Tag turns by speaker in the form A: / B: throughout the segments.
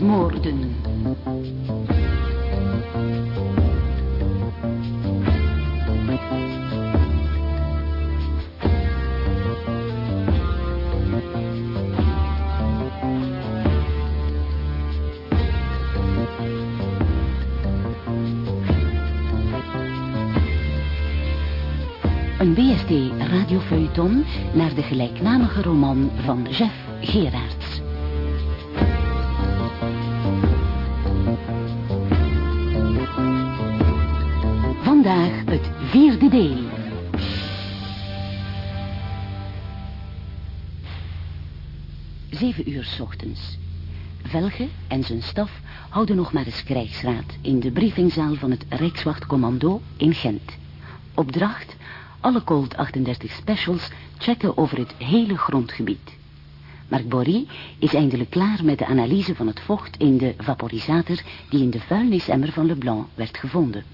A: Moordmoorden. Een BST-radiofeuilleton naar de gelijknamige roman van Jeff Gerards. Zeven uur ochtends. Velge en zijn staf houden nog maar eens krijgsraad in de briefingzaal van het Rijkswachtcommando in Gent. Opdracht, alle Colt 38 specials checken over het hele grondgebied. Marc Bory is eindelijk klaar met de analyse van het vocht in de vaporisator die in de vuilnisemmer van Leblanc werd gevonden.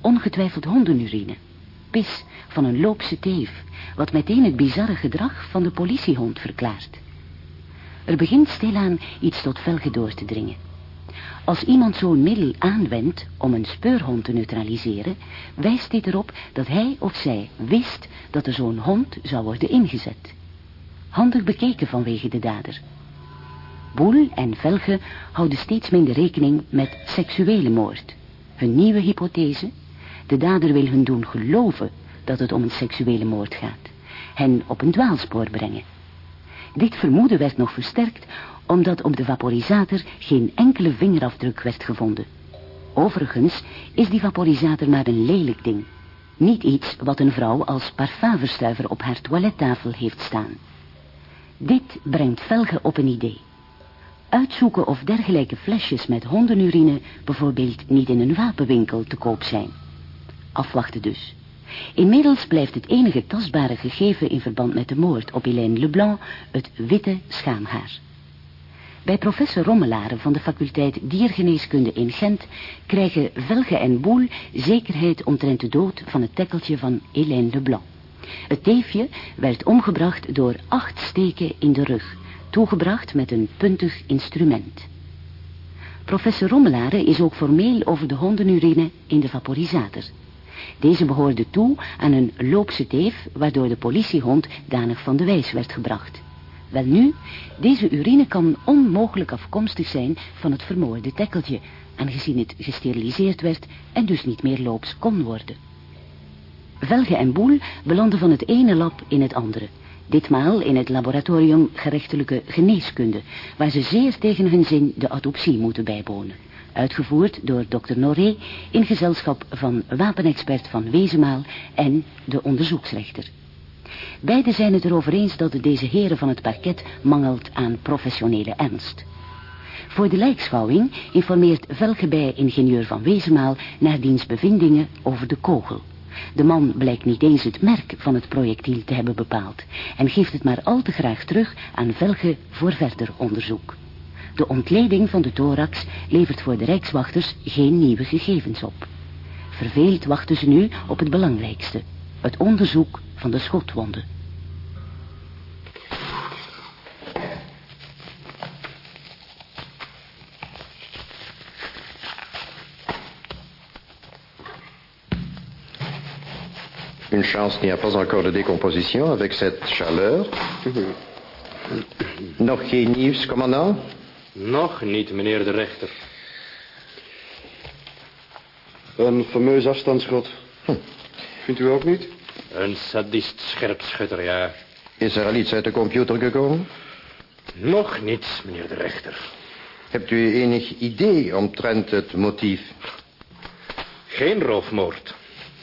A: Ongetwijfeld hondenurine. Pis van een loopse teef, wat meteen het bizarre gedrag van de politiehond verklaart. Er begint stilaan iets tot velge door te dringen. Als iemand zo'n middel aanwendt om een speurhond te neutraliseren, wijst dit erop dat hij of zij wist dat er zo'n hond zou worden ingezet. Handig bekeken vanwege de dader. Boel en Velge houden steeds minder rekening met seksuele moord. Hun nieuwe hypothese? De dader wil hun doen geloven dat het om een seksuele moord gaat. Hen op een dwaalspoor brengen. Dit vermoeden werd nog versterkt omdat op de vaporisator geen enkele vingerafdruk werd gevonden. Overigens is die vaporisator maar een lelijk ding. Niet iets wat een vrouw als parfumverstuiver op haar toilettafel heeft staan. Dit brengt Velge op een idee. Uitzoeken of dergelijke flesjes met hondenurine bijvoorbeeld niet in een wapenwinkel te koop zijn. Afwachten dus. Inmiddels blijft het enige tastbare gegeven in verband met de moord op Hélène Leblanc het witte schaamhaar. Bij professor Rommelaren van de faculteit Diergeneeskunde in Gent krijgen Velge en Boel zekerheid omtrent de dood van het tekkeltje van Hélène Leblanc. Het teefje werd omgebracht door acht steken in de rug, toegebracht met een puntig instrument. Professor Rommelaren is ook formeel over de hondenurine in de vaporisator. Deze behoorde toe aan een loopse teef, waardoor de politiehond danig van de wijs werd gebracht. Welnu, deze urine kan onmogelijk afkomstig zijn van het vermoorde tekkeltje, aangezien het gesteriliseerd werd en dus niet meer loops kon worden. Velge en Boel belanden van het ene lab in het andere. Ditmaal in het laboratorium gerechtelijke geneeskunde, waar ze zeer tegen hun zin de autopsie moeten bijwonen. Uitgevoerd door dokter Noré in gezelschap van wapenexpert van Wezemaal en de onderzoeksrechter. Beiden zijn het erover eens dat deze heren van het parket mangelt aan professionele ernst. Voor de lijkschouwing informeert Velgebij ingenieur van Wezenmaal naar diens bevindingen over de kogel. De man blijkt niet eens het merk van het projectiel te hebben bepaald en geeft het maar al te graag terug aan Velge voor verder onderzoek. De ontleding van de thorax levert voor de rijkswachters geen nieuwe gegevens op. Verveeld wachten ze nu op het belangrijkste, het onderzoek van de schotwonden.
B: Une chance n'y a pas encore de décomposition avec cette chaleur. Nog geen nieuws, commandant?
C: Nog niet, meneer de rechter.
D: Een fameus afstandsschot.
B: Hm.
D: Vindt u ook niet?
C: Een sadist scherpschutter, ja.
B: Is er al iets uit de computer gekomen?
C: Nog niets, meneer de rechter.
B: Hebt u enig idee omtrent het motief?
C: Geen roofmoord.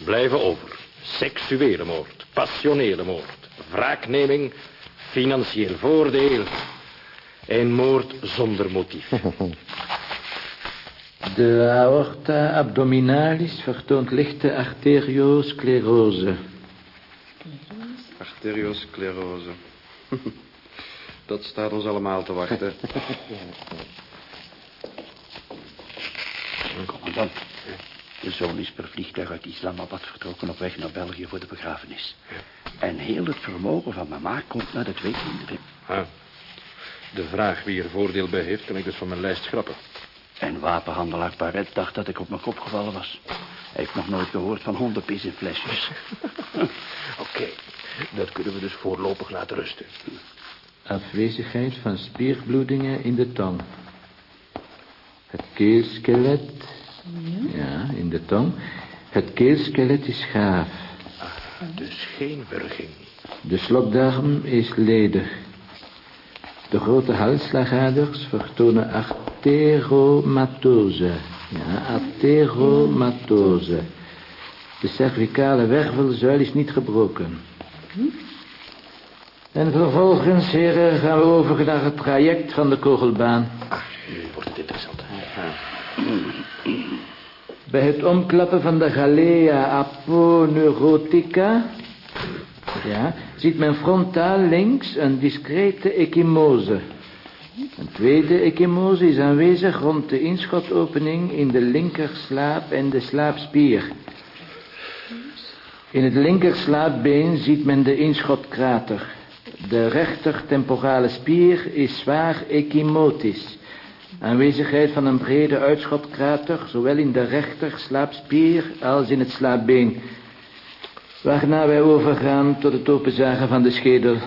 C: Blijven over. Seksuele moord. Passionele moord. Wraakneming. Financieel voordeel. Een moord zonder motief.
E: De aorta abdominalis vertoont lichte arteriosclerose.
D: Arteriosclerose. Dat staat ons allemaal te wachten.
F: Commandant, de zoon is per vliegtuig uit Islamabad vertrokken op weg naar België voor de begrafenis. En heel het vermogen van mama komt naar de twee kinderen.
C: Ah. De vraag wie er voordeel bij heeft, kan ik dus van mijn lijst schrappen.
F: En wapenhandelaar Paret dacht dat ik op mijn kop gevallen was. Hij heeft nog nooit gehoord van hondenpis in flesjes.
C: Oké, dat kunnen we dus voorlopig laten rusten.
E: Afwezigheid van spierbloedingen in de tong. Het keelskelet. Ja, in de tong. Het keelskelet is gaaf.
C: Dus geen wurging.
E: De slokdarm is ledig. De grote halsslagaders vertonen arteromatose. Ja, arteromatose. De cervicale wervelzuil is niet gebroken. En vervolgens, heren, gaan we over naar het traject van de kogelbaan.
C: Nu wordt het interessant.
E: Bij het omklappen van de galea aponeurotica... Ja, ziet men frontaal links een discrete ecchymose. Een tweede ecchymose is aanwezig rond de inschotopening in de linkerslaap en de slaapspier. In het linkerslaapbeen ziet men de inschotkrater. De rechter temporale spier is zwaar ecchymotisch. Aanwezigheid van een brede uitschotkrater, zowel in de rechter slaapspier als in het slaapbeen. Waarna wij overgaan tot het openzagen van de schedel.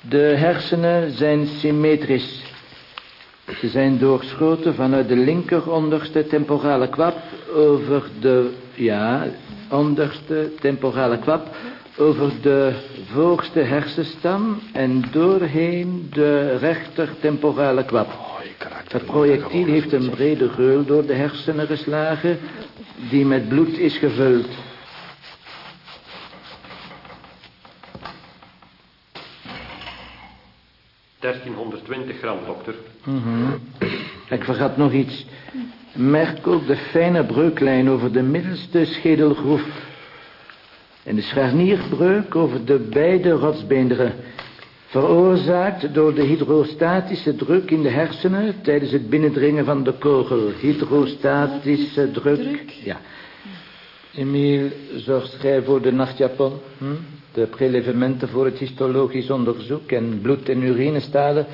E: De hersenen zijn symmetrisch. Ze zijn doorschoten vanuit de linker onderste temporale kwap over de, ja, onderste temporale kwap over de voorste hersenstam en doorheen de rechter temporale kwap. Het projectiel heeft een brede geul door de hersenen geslagen die met bloed is gevuld.
G: Gram, dokter.
E: Ik vergat nog iets. Merk ook de fijne breuklijn over de middelste schedelgroef. En de scharnierbreuk over de beide rotsbeenderen. Veroorzaakt door de hydrostatische druk in de hersenen tijdens het binnendringen van de kogel. Hydrostatische druk. Ja. Emiel, zorgt gij voor de nachtjapon? Hm? De prelevementen voor het histologisch onderzoek en bloed- en urinestalen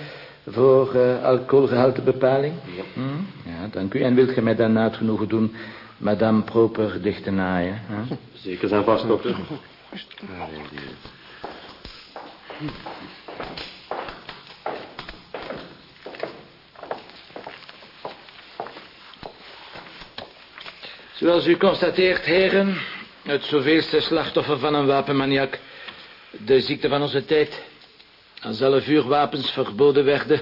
E: voor uh, alcoholgehaltebepaling? Ja. Hm? Ja, dank u. En wilt gij mij daarna het genoegen doen madame proper dicht te naaien? Hè?
G: Zeker zijn vast, dokter.
E: Zoals u constateert, heren, het zoveelste slachtoffer van een wapenmaniak. De ziekte van onze tijd. Als alle vuurwapens verboden werden,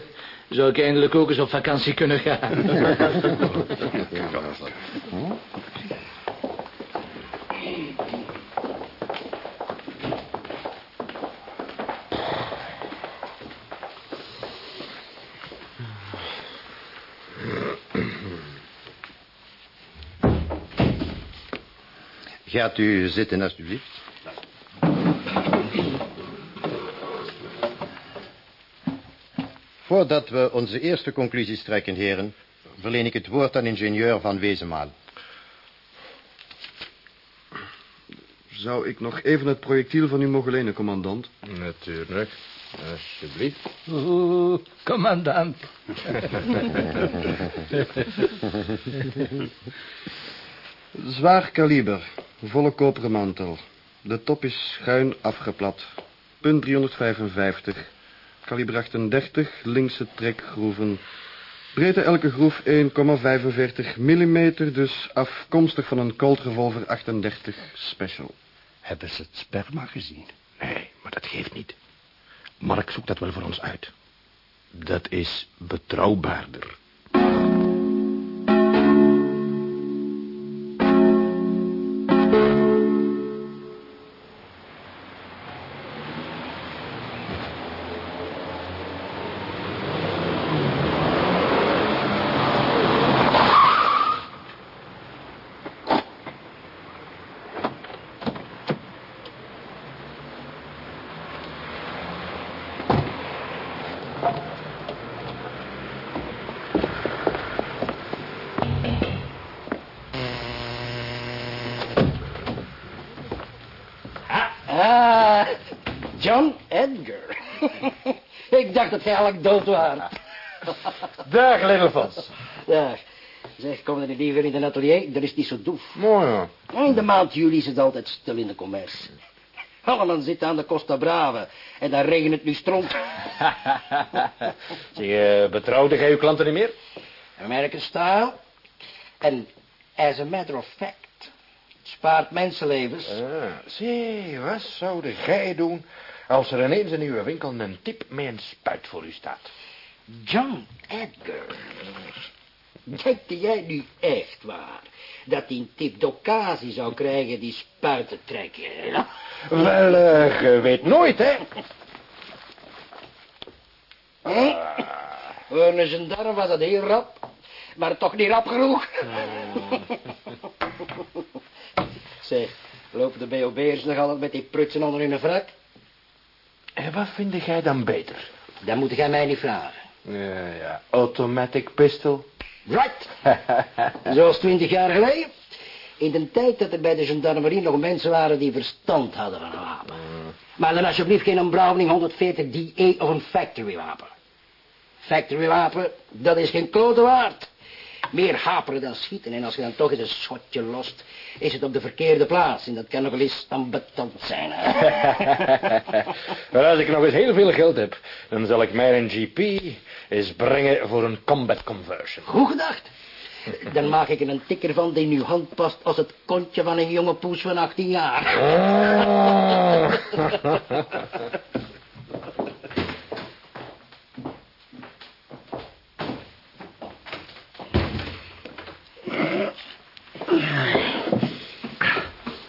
E: zou ik eindelijk ook eens op vakantie kunnen gaan.
B: Gaat u zitten, alstublieft. Voordat we onze eerste conclusies trekken, heren... verleen ik het woord aan ingenieur Van Wezenmaal.
D: Zou ik nog even het projectiel van u mogen lenen, commandant?
C: Natuurlijk. Alsjeblieft.
E: Oeh, commandant.
D: Zwaar kaliber, volle koperen mantel. De top is schuin afgeplat. Punt 355. Kaliber 38, linkse trekgroeven. Breedte elke groef 1,45 mm, dus afkomstig van een Colt Revolver 38 Special.
F: Hebben ze het sperma gezien?
C: Nee, maar dat geeft niet. Mark zoekt dat wel voor ons uit. Dat is betrouwbaarder. Ah, John Edgar.
H: Ik dacht dat hij eigenlijk dood was.
C: Dag, Littlefans.
H: Dag. Zeg, kom dan liever in het atelier, daar is niet zo doef.
C: Mooi, hoor.
H: In de maand juli is het altijd stil in de commerce. Holland zit aan de Costa Brava en daar regent het nu stront.
C: Zie je, betrouwde jij uw klanten niet meer?
H: American style. En as a matter of fact, Spaart mensenlevens.
C: Ah, zie, wat zou jij doen als er ineens in uw winkel een tip met een spuit voor u staat?
H: John Edgar. Denkt jij nu echt waar? Dat hij een tip d'occasie zou krijgen die spuiten trekken? hè?
C: Wel, eh, je weet nooit, hè?
H: Hm? Voor een gendarme was dat heel rap. Maar toch niet rap genoeg. Zeg, lopen de BOB'ers nog altijd met die prutsen onder hun wrak?
C: En wat vind jij dan beter?
H: Dat moet jij mij niet vragen.
C: Ja, ja, automatic pistol.
H: Right. Zoals twintig jaar geleden. In de tijd dat er bij de gendarmerie nog mensen waren die verstand hadden van een wapen. Maar dan alsjeblieft geen Browning 140 DE of een factory wapen. Factory wapen, dat is geen klote waard. Meer haperen dan schieten. En als je dan toch eens een schotje lost, is het op de verkeerde plaats. En dat kan nog wel eens ambetant zijn.
C: Wel, als ik nog eens heel veel geld heb, dan zal ik mijn GP eens brengen voor een combat conversion.
H: Goed gedacht. Dan maak ik er een tikker van die in uw hand past als het kontje van een jonge poes van 18 jaar.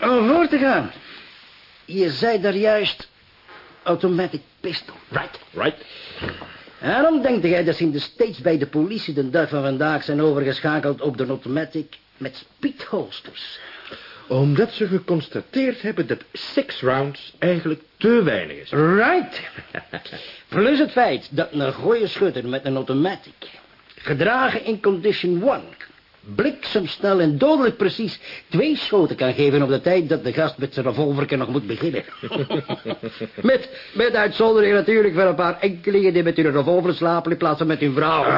H: Om voor te gaan. Je zei daar juist automatic pistol, right?
C: Right?
H: Waarom denkt jij dat ze in de States bij de politie de dag van vandaag zijn overgeschakeld op de automatic met speedholsters?
C: Omdat ze geconstateerd hebben dat six rounds eigenlijk te weinig is.
H: Right. Plus het feit dat een goeie schutter met een automatic, gedragen in condition one, bliksemsnel en dodelijk precies twee schoten kan geven op de tijd dat de gast met zijn revolver nog moet beginnen. met, met uitzondering natuurlijk van een paar enkelingen die met hun revolver slapen in plaats van met hun vrouw.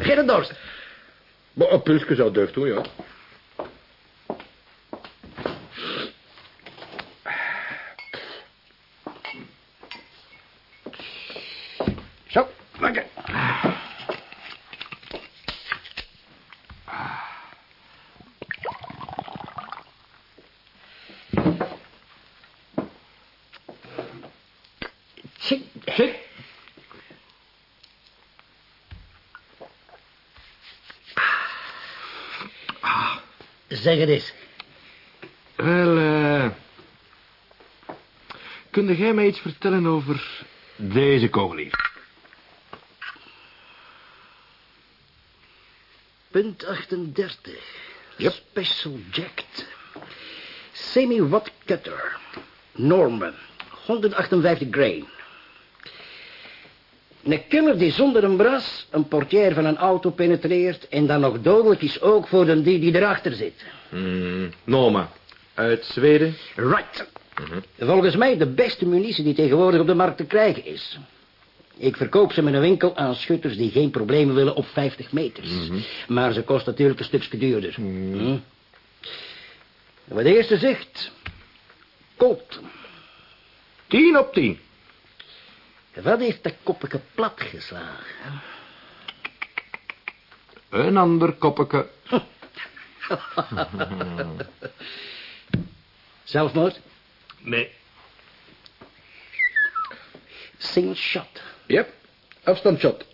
H: Geen dorst.
C: Maar een pilsje zou deugd doen, ja.
H: Zeg het eens.
C: Wel, eh... Jij mij iets vertellen over deze kogel hier?
H: Punt 38.
C: Yep.
H: Special jacked. Semi-watt cutter. Norman. 158 grain. Een killer die zonder een bras een portière van een auto penetreert... en dan nog dodelijk is ook voor de die die erachter zit.
C: Hmm, Norma. Uit Zweden?
H: Right. Volgens mij de beste munitie die tegenwoordig op de markt te krijgen is. Ik verkoop ze met een winkel aan schutters die geen problemen willen op 50 meters. Maar ze kost natuurlijk een stukje duurder. Hm? Wat de eerste zegt... Colt.
C: Tien op tien.
H: Wat heeft dat koppige plat geslagen?
C: Een ander koppeke.
H: Zelfmoord?
C: Nee.
H: Single shot.
C: Yep. Afstandshot.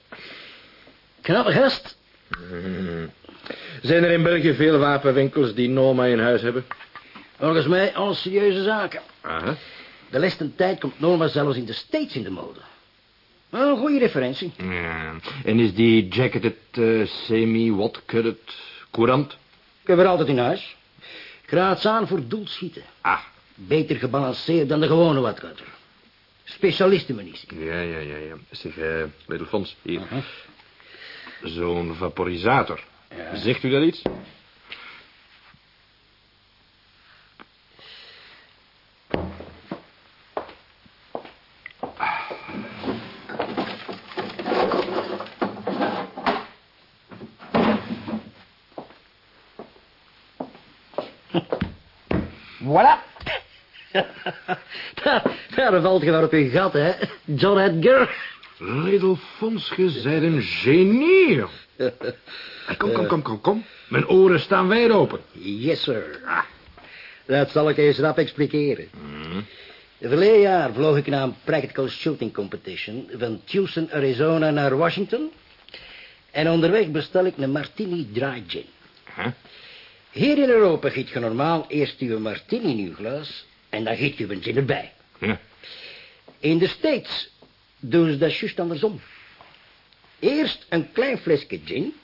H: Knappe gast.
C: Zijn er in België veel wapenwinkels die Norma in huis hebben?
H: Volgens mij al serieuze zaken.
C: Aha.
H: De laatste tijd komt Norma zelfs in de States in de mode. Een goede referentie.
C: Ja. En is die jacketed eh, semi-watt-cutted courant?
H: Ik heb er altijd in huis. Graads aan voor doelschieten.
C: Ah.
H: Beter gebalanceerd dan de gewone watcutter. Specialistenmunitie.
C: Ja, ja, ja, ja. Zeg, eh, Little Fons, hier. Zo'n vaporisator. Zegt u dat iets?
H: Voilà. daar, daar valt je wel op je gat, hè. John Edgar.
C: Little Fons, je een genie. Kom, kom, kom, kom, kom. Mijn oren staan wijd open.
H: Yes, sir. Dat zal ik eens rap expliceren. Verleden jaar vloog ik naar een practical shooting competition... van Tucson, Arizona naar Washington. En onderweg bestel ik een martini dry gin.
C: Huh?
H: Hier in Europa giet je normaal eerst je martini in je glas... en dan giet je een gin erbij.
C: Ja.
H: In de States doen ze dat juist andersom. Eerst een klein flesje gin...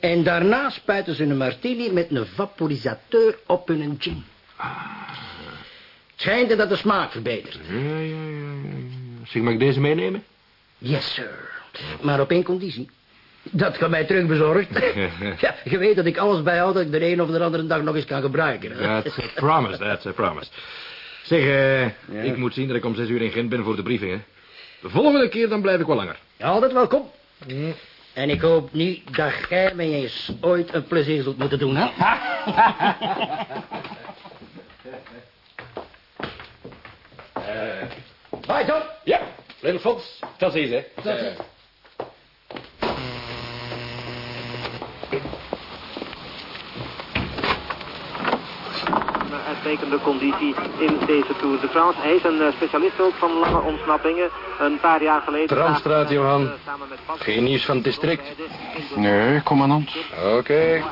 H: en daarna spuiten ze een martini met een vaporisateur op hun gin. Het schijnt dat de smaak verbetert.
C: Ja, ja, ja, ja, ja. Zeg, mag ik deze meenemen?
H: Yes, sir. Maar op één conditie. Dat kan mij terugbezorgd. ja, je weet dat ik alles bijhoud dat ik de een of de andere dag nog eens kan gebruiken.
C: That's a promise, that's a promise. Zeg, eh, ik moet zien dat ik om zes uur in Gent ben voor de briefing, hè. De volgende keer dan blijf ik wel langer.
H: Ja, altijd welkom. En ik hoop niet dat jij mij eens ooit een plezier zult moeten doen, hè? Bye, John.
C: Ja, Little Fons, tot ziens, hè.
I: Uitstekende conditie in deze Tour de France. Hij is een eh, specialist ook van lange ontsnappingen. Een paar jaar geleden...
D: Trandstraat, Johan.
I: Eh, samen met Bas-
D: Geen nieuws van het district?
B: Nee, commandant.
D: Oké.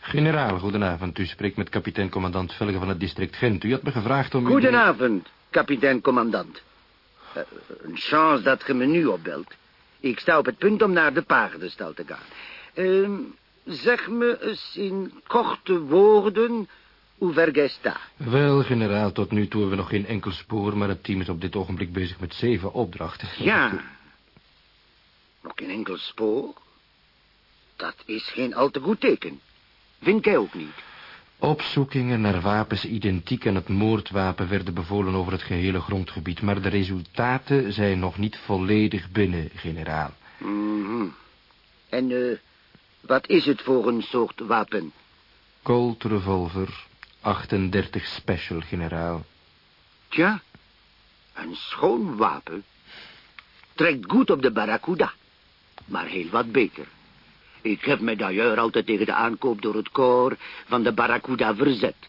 C: Generaal, goedenavond. U spreekt met kapitein-commandant Velge van het district Gent. U had me gevraagd om... u-
J: Goedenavond, kapitein-commandant. Eh, een chance dat je me nu opbelt. Ik sta op het punt om naar de paardenstal te gaan. Ehm, zeg me eens in korte woorden hoe ver jij staat.
C: Wel, generaal, tot nu toe hebben we nog geen enkel spoor... maar het team is op dit ogenblik bezig met zeven opdrachten.
J: Ja. Nog geen enkel spoor? Dat is geen al te goed teken. Vind jij ook niet?
C: Opzoekingen naar wapens identiek aan het moordwapen... werden bevolen over het gehele grondgebied... maar de resultaten zijn nog niet volledig binnen, generaal.
J: Mhm. En eh, wat is het voor een soort wapen?
C: Colt Revolver, 38 Special, generaal.
J: Tja, een schoon wapen. Trekt goed op de Barracuda, maar heel wat beter. Ik heb me d'ailleurs altijd tegen de aankoop door het koor van de Barracuda verzet.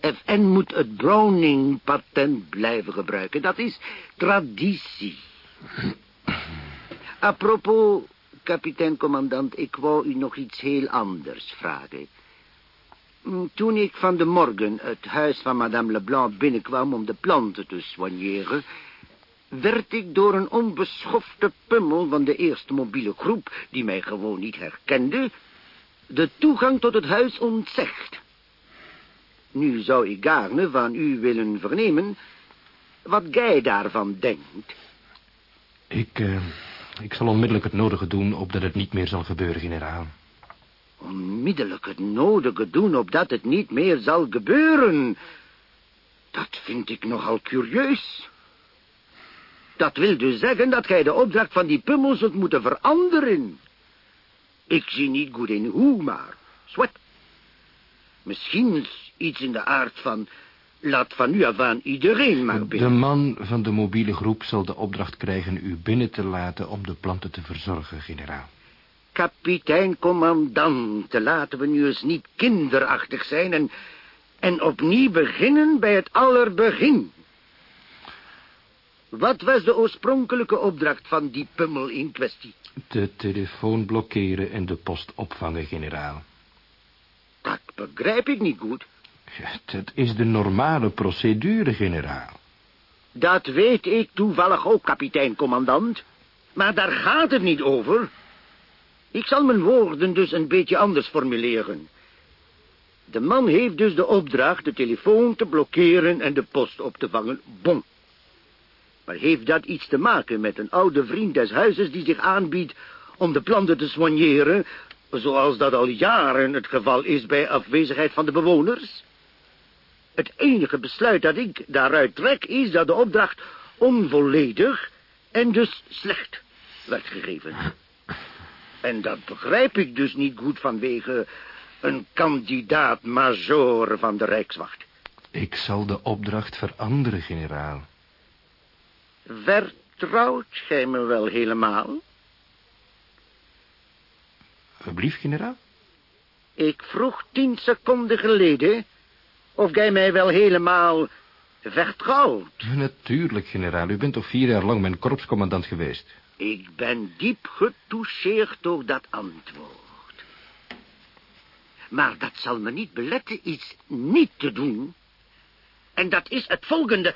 J: FN moet het Browning-patent blijven gebruiken. Dat is traditie. Apropos, kapitein-commandant, ik wou u nog iets heel anders vragen. Toen ik van de morgen het huis van madame Leblanc binnenkwam om de planten te soigneren... werd ik door een onbeschofte pummel van de eerste mobiele groep... die mij gewoon niet herkende... de toegang tot het huis ontzegd. Nu zou ik gaarne van u willen vernemen... wat gij daarvan denkt.
C: Ik, eh, ik zal onmiddellijk het nodige doen... opdat het niet meer zal gebeuren, generaal.
J: Onmiddellijk het nodige doen opdat het niet meer zal gebeuren. Dat vind ik nogal curieus. Dat wil dus zeggen dat gij de opdracht van die pummel zult moeten veranderen. Ik zie niet goed in hoe, maar... Zwet. Misschien iets in de aard van... Laat van nu af aan iedereen maar
C: De
J: binnen.
C: man van de mobiele groep zal de opdracht krijgen... u binnen te laten om de planten te verzorgen, generaal.
J: Kapitein-commandant, laten we nu eens niet kinderachtig zijn... en, en opnieuw beginnen bij het allerbegin. Wat was de oorspronkelijke opdracht van die pummel in kwestie?
C: De telefoon blokkeren en de post opvangen, generaal.
J: Dat begrijp ik niet goed.
C: Ja, dat is de normale procedure, generaal.
J: Dat weet ik toevallig ook, kapitein-commandant. Maar daar gaat het niet over. Ik zal mijn woorden dus een beetje anders formuleren. De man heeft dus de opdracht de telefoon te blokkeren en de post op te vangen. Bon. Maar heeft dat iets te maken met een oude vriend des huizes die zich aanbiedt om de planten te soigneren, zoals dat al jaren het geval is bij afwezigheid van de bewoners? Het enige besluit dat ik daaruit trek is dat de opdracht onvolledig en dus slecht werd gegeven. En dat begrijp ik dus niet goed vanwege een kandidaat-major van de Rijkswacht.
C: Ik zal de opdracht veranderen, generaal.
J: Vertrouwt gij me wel helemaal?
C: Alsjeblieft, generaal?
J: Ik vroeg tien seconden geleden of gij mij wel helemaal vertrouwt.
C: Natuurlijk, generaal. U bent toch vier jaar lang mijn korpscommandant geweest?
J: Ik ben diep getoucheerd door dat antwoord. Maar dat zal me niet beletten iets niet te doen. En dat is het volgende.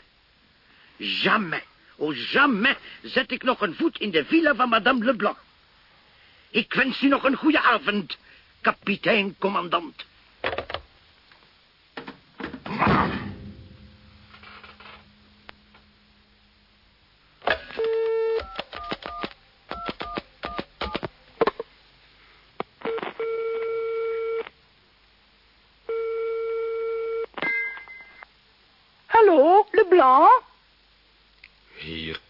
J: Jamais, oh jamais, zet ik nog een voet in de villa van Madame Leblanc. Ik wens u nog een goede avond, kapitein-commandant.
K: Hallo, Leblanc?
C: Hier,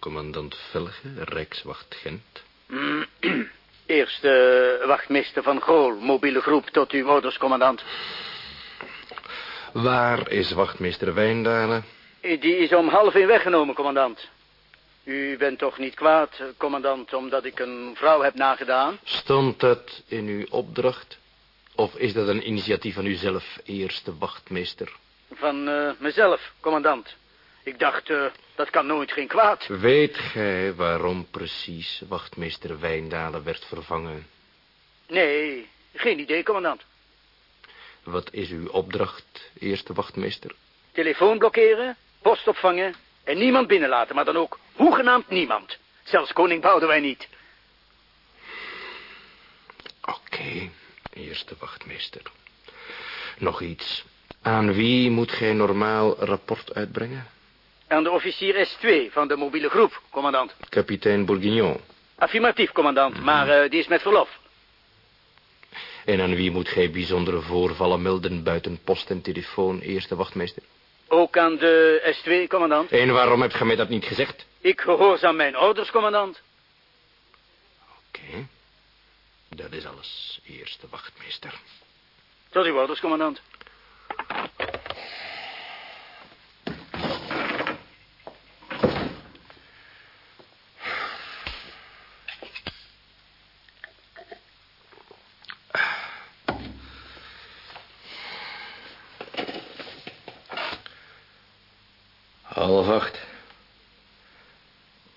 C: kapitein-commandant Velge, Rijkswacht Gent.
F: Eerste wachtmeester van Gool, mobiele groep tot uw orders, commandant.
C: Waar is wachtmeester Wijndalen?
F: Die is om half in weggenomen, commandant. U bent toch niet kwaad, eh, commandant, omdat ik een vrouw heb nagedaan?
C: Stond dat in uw opdracht? Of is dat een initiatief van uzelf, eerste wachtmeester?
F: Van eh, mezelf, commandant. Ik dacht, eh, dat kan nooit geen kwaad.
C: Weet gij waarom precies wachtmeester Wijndalen werd vervangen?
F: Nee, geen idee, commandant.
C: Wat is uw opdracht, eerste wachtmeester?
F: Telefoon blokkeren, post opvangen en niemand binnenlaten, maar dan ook hoegenaamd niemand. Zelfs koning Boudewijn niet.
C: Oké, eerste wachtmeester. Nog iets. Aan wie moet gij normaal rapport uitbrengen?
F: Aan de officier S2 van de mobiele groep, commandant.
C: Kapitein Bourguignon.
F: Affirmatief, commandant, maar eh, die is met verlof.
C: En aan wie moet gij bijzondere voorvallen melden buiten post en telefoon, eerste wachtmeester?
F: Ook aan de S2, commandant.
C: En waarom hebt gij mij dat niet gezegd?
F: Ik gehoorzaam mijn orders, commandant.
C: Oké. Dat is alles, eerste wachtmeester.
F: Tot uw orders, commandant.
C: Half acht.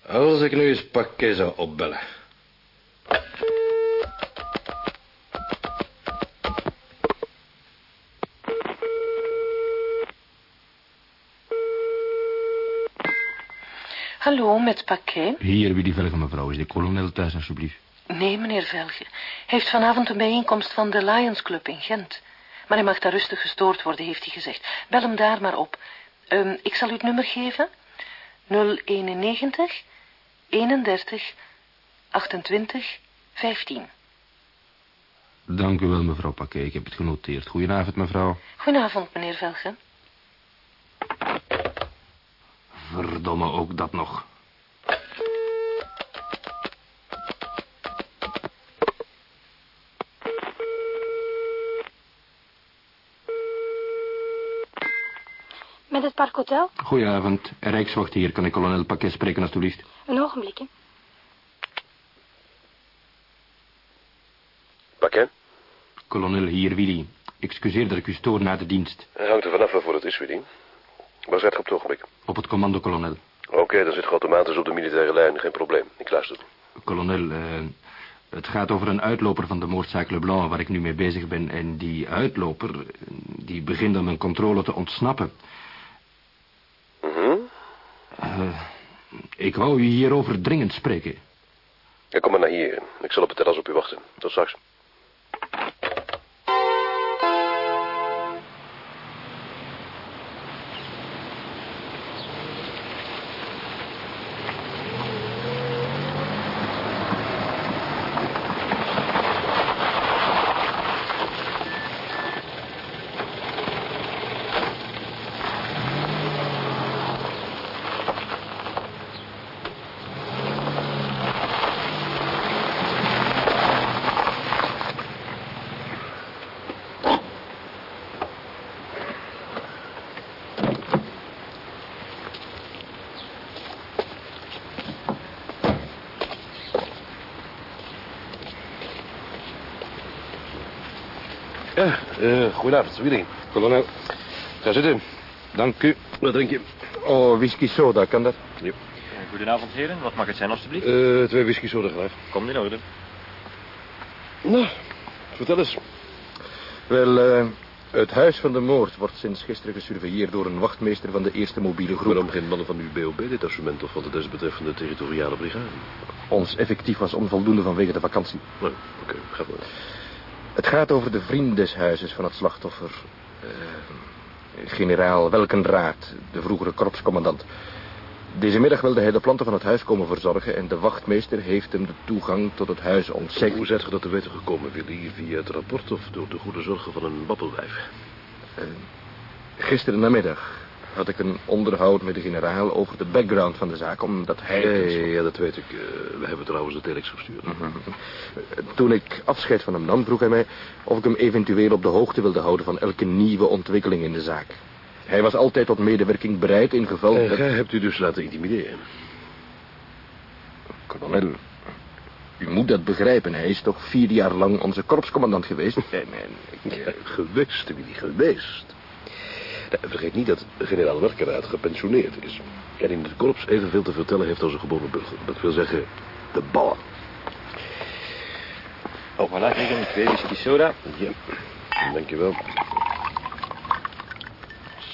C: Als ik nu eens pakket zou opbellen.
K: Hallo, met Paquet?
C: Hier, Willy Velge, mevrouw. Is de kolonel thuis, alsjeblieft?
K: Nee, meneer Velge. Hij heeft vanavond een bijeenkomst van de Lions Club in Gent. Maar hij mag daar rustig gestoord worden, heeft hij gezegd. Bel hem daar maar op. Ehm, ik zal u het nummer geven. 091 31 28 15.
C: Dank u wel, mevrouw Paquet. Ik heb het genoteerd. Goedenavond, mevrouw.
K: Goedenavond, meneer Velge.
C: Verdomme, ook dat nog.
L: Met het Parkhotel?
C: Goedenavond. Rijkswacht hier. Kan ik kolonel Paquet spreken, alstublieft?
L: Een ogenblikje.
M: Paquet?
C: Kolonel hier, Willy. Excuseer dat ik u stoor na de dienst.
M: Het hangt er vanaf waarvoor het is, Willy. Waar zit je op het ogenblik?
C: Op het commando, kolonel.
M: Oké, dan zit automatisch op de militaire lijn. Geen probleem. Ik luister.
C: Kolonel, eh, het gaat over een uitloper van de moordzaak Leblanc... waar ik nu mee bezig ben. En die uitloper, eh, die begint aan mijn controle te ontsnappen.
M: Mhm.
C: Eh, ik wou u hierover dringend spreken.
M: Ja, kom maar naar hier. Ik zal op het terras op u wachten. Tot straks. Ja, uh, goedenavond, Willy.
C: Kolonel.
M: Ga zitten.
C: Dank u.
M: Wat drink je?
C: Oh, whisky soda, kan dat?
M: Ja.
G: Goedenavond, heren. Wat mag het zijn, alstublieft?
M: Uh, twee whisky soda graag.
G: Komt in orde.
M: Nou, vertel eens.
C: Wel, uh, het huis van de moord wordt sinds gisteren gesurveilleerd door een wachtmeester van de eerste mobiele groep.
M: Waarom geen mannen van uw BOB-detachement of van de desbetreffende territoriale brigade?
C: Ons effectief was onvoldoende vanwege de vakantie.
M: Nou, oké, okay, ga maar.
C: Het gaat over de vriend des huizes van het slachtoffer. Uh, generaal Welkenraad, de vroegere korpscommandant. Deze middag wilde hij de planten van het huis komen verzorgen... en de wachtmeester heeft hem de toegang tot het huis ontzegd.
M: Hoe zijt ge dat te weten gekomen, Willy? Via het rapport of door de goede zorgen van een babbelwijf?
C: Uh, gisteren namiddag had ik een onderhoud met de generaal over de background van de zaak, omdat hij...
M: Ja, ja dat weet ik. Uh, we hebben trouwens de telex gestuurd.
C: Uh -huh. Toen ik afscheid van hem nam, vroeg hij mij of ik hem eventueel op de hoogte wilde houden van elke nieuwe ontwikkeling in de zaak. Hij was altijd tot medewerking bereid in geval...
M: En dat... hebt u dus laten intimideren?
C: Kolonel, u moet dat begrijpen. Hij is toch vier jaar lang onze korpscommandant geweest?
M: Nee, nee. Ja, geweest, Willy, geweest. Nou, vergeet niet dat generaal Werkeraad gepensioneerd is. En in het korps evenveel te vertellen heeft als een gewone burger. Dat wil zeggen, de ballen.
G: Oh, voilà, kijk dan twee whisky soda.
M: Ja, dankjewel.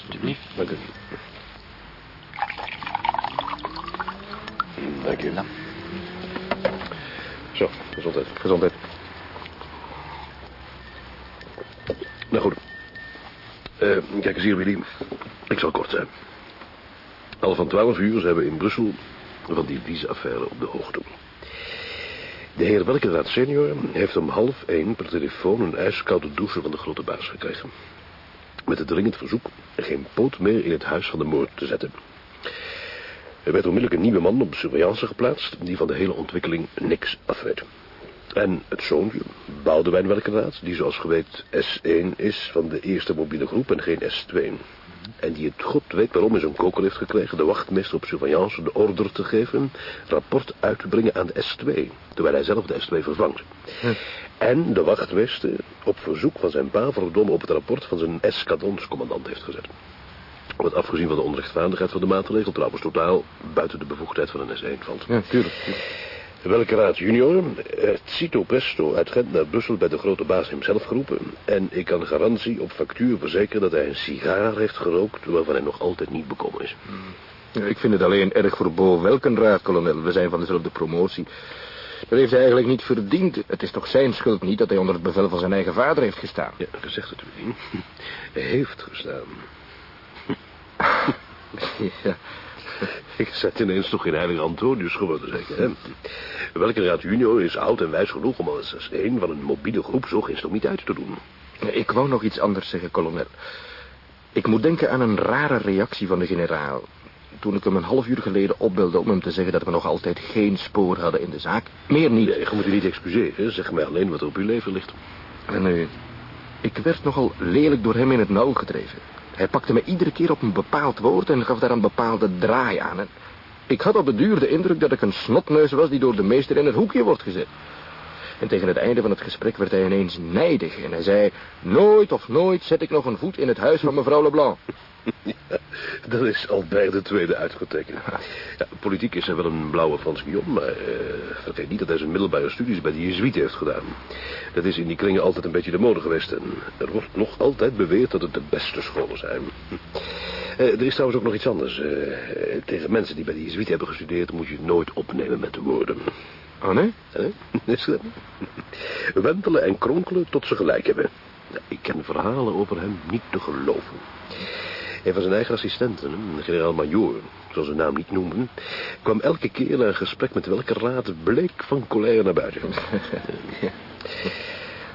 G: Alsjeblieft.
M: Dank u. Dank u. Zo, gezondheid.
C: Gezondheid.
M: Hier, Willy. Ik zal kort zijn. Al van twaalf uur zijn we in Brussel van die visa-affaire op de hoogte. De heer Welkenraad senior heeft om half één per telefoon een ijskoude douche van de grote baas gekregen. Met het dringend verzoek geen poot meer in het huis van de moord te zetten. Er werd onmiddellijk een nieuwe man op surveillance geplaatst... die van de hele ontwikkeling niks afweet. En het zoontje, Boudewijn Welkenraad... die zoals geweten S1 is van de eerste mobiele groep en geen S2... En die het god weet waarom in zijn koker heeft gekregen... de wachtmeester op surveillance de order te geven... rapport uit te brengen aan de S2... terwijl hij zelf de S2 vervangt. Hm. En de wachtmeester op verzoek van zijn pa... verdomme op het rapport van zijn eskadronscommandant heeft gezet. Wat afgezien van de onrechtvaardigheid van de maatregel... trouwens totaal buiten de bevoegdheid van een S1 valt.
C: Ja, tuurlijk. tuurlijk.
M: Welke raad junior heeft Cito Presto uit Gent naar Brussel bij de grote baas hemzelf geroepen. En ik kan garantie op factuur verzekeren dat hij een sigaar heeft gerookt waarvan hij nog altijd niet bekomen is.
C: Ja, ik vind het alleen erg voor Bo Welkenraad, kolonel. We zijn van dezelfde promotie. Dat heeft hij eigenlijk niet verdiend. Het is toch zijn schuld niet dat hij onder het bevel van zijn eigen vader heeft gestaan.
M: Ja, gezegd het u. Hij heeft gestaan.
C: ja.
M: Ik zet ineens toch geen heilige Antonius geworden, zeker, hè? Welke raad junior is oud en wijs genoeg om als een van een mobiele groep zo niet uit te doen?
C: Ik wou nog iets anders zeggen, kolonel. Ik moet denken aan een rare reactie van de generaal. Toen ik hem een half uur geleden opbelde om hem te zeggen dat we nog altijd geen spoor hadden in de zaak. Meer niet.
M: Nee, je moet u niet excuseren. Zeg mij alleen wat er op uw leven ligt.
C: En nu, ik werd nogal lelijk door hem in het nauw gedreven. Hij pakte me iedere keer op een bepaald woord en gaf daar een bepaalde draai aan. Ik had op de duur de indruk dat ik een snotneus was die door de meester in het hoekje wordt gezet. En tegen het einde van het gesprek werd hij ineens nijdig en hij zei... Nooit of nooit zet ik nog een voet in het huis van mevrouw Leblanc.
M: Dat is al bij de tweede uitgetekend. Ja, politiek is hij wel een blauwe Frans Guillaume, maar uh, vergeet niet dat hij zijn middelbare studies bij de Jezuïeten heeft gedaan. Dat is in die kringen altijd een beetje de mode geweest en er wordt nog altijd beweerd dat het de beste scholen zijn. Eh, er is trouwens ook nog iets anders. Eh, tegen mensen die bij de Jezuïeten hebben gestudeerd... moet je nooit opnemen met de woorden.
C: Oh, nee?
M: Eh? Is dat? Wentelen en kronkelen tot ze gelijk hebben. Ja, ik ken verhalen over hem niet te geloven. Een van zijn eigen assistenten, een generaal-majoor, zoals zijn naam niet noemen... kwam elke keer na een gesprek met welke raad bleek van colère naar buiten.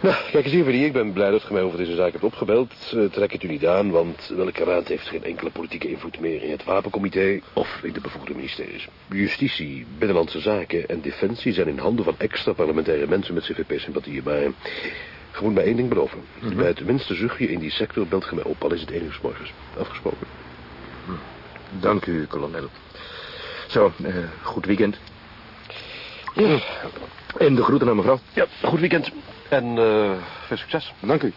M: Nou, kijk eens hier, Willy. Ik ben blij dat je mij over deze zaak hebt opgebeld. Eh, Trek het u niet aan, want welke raad heeft geen enkele politieke invloed meer in het wapencomité of in de bevoegde ministeries. Justitie, Binnenlandse Zaken en Defensie zijn in handen van extra parlementaire mensen met CVP-sympathieën. Maar je moet mij één ding beloven. Bij het minste zuchtje in die sector belt je mij op, al is het één uur morgens. Afgesproken.
C: Dank u, kolonel. Zo, eh, goed weekend.
M: Ja.
C: En de groeten aan mevrouw.
M: Ja, goed weekend. En eh, veel succes.
C: Dank
A: u.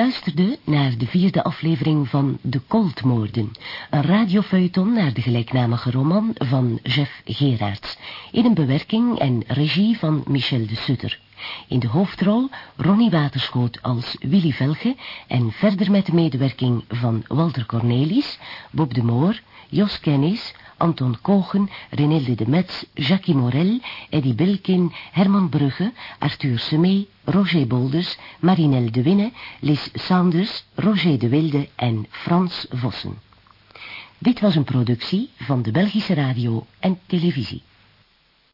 A: luisterde naar de vierde aflevering van De Coltmoorden, een radiofeuilleton naar de gelijknamige roman van Jeff Gerards, in een bewerking en regie van Michel de Sutter. In de hoofdrol Ronnie Waterschoot als Willy Velge en verder met de medewerking van Walter Cornelis, Bob de Moor, Jos Kennis, Anton Kogen, Renilde de Metz, Jackie Morel, Eddy Bilkin, Herman Brugge, Arthur Semee, Roger Bolders, Marinelle de Winne, Liz Sanders, Roger de Wilde en Frans Vossen. Dit was een productie van de Belgische Radio en Televisie.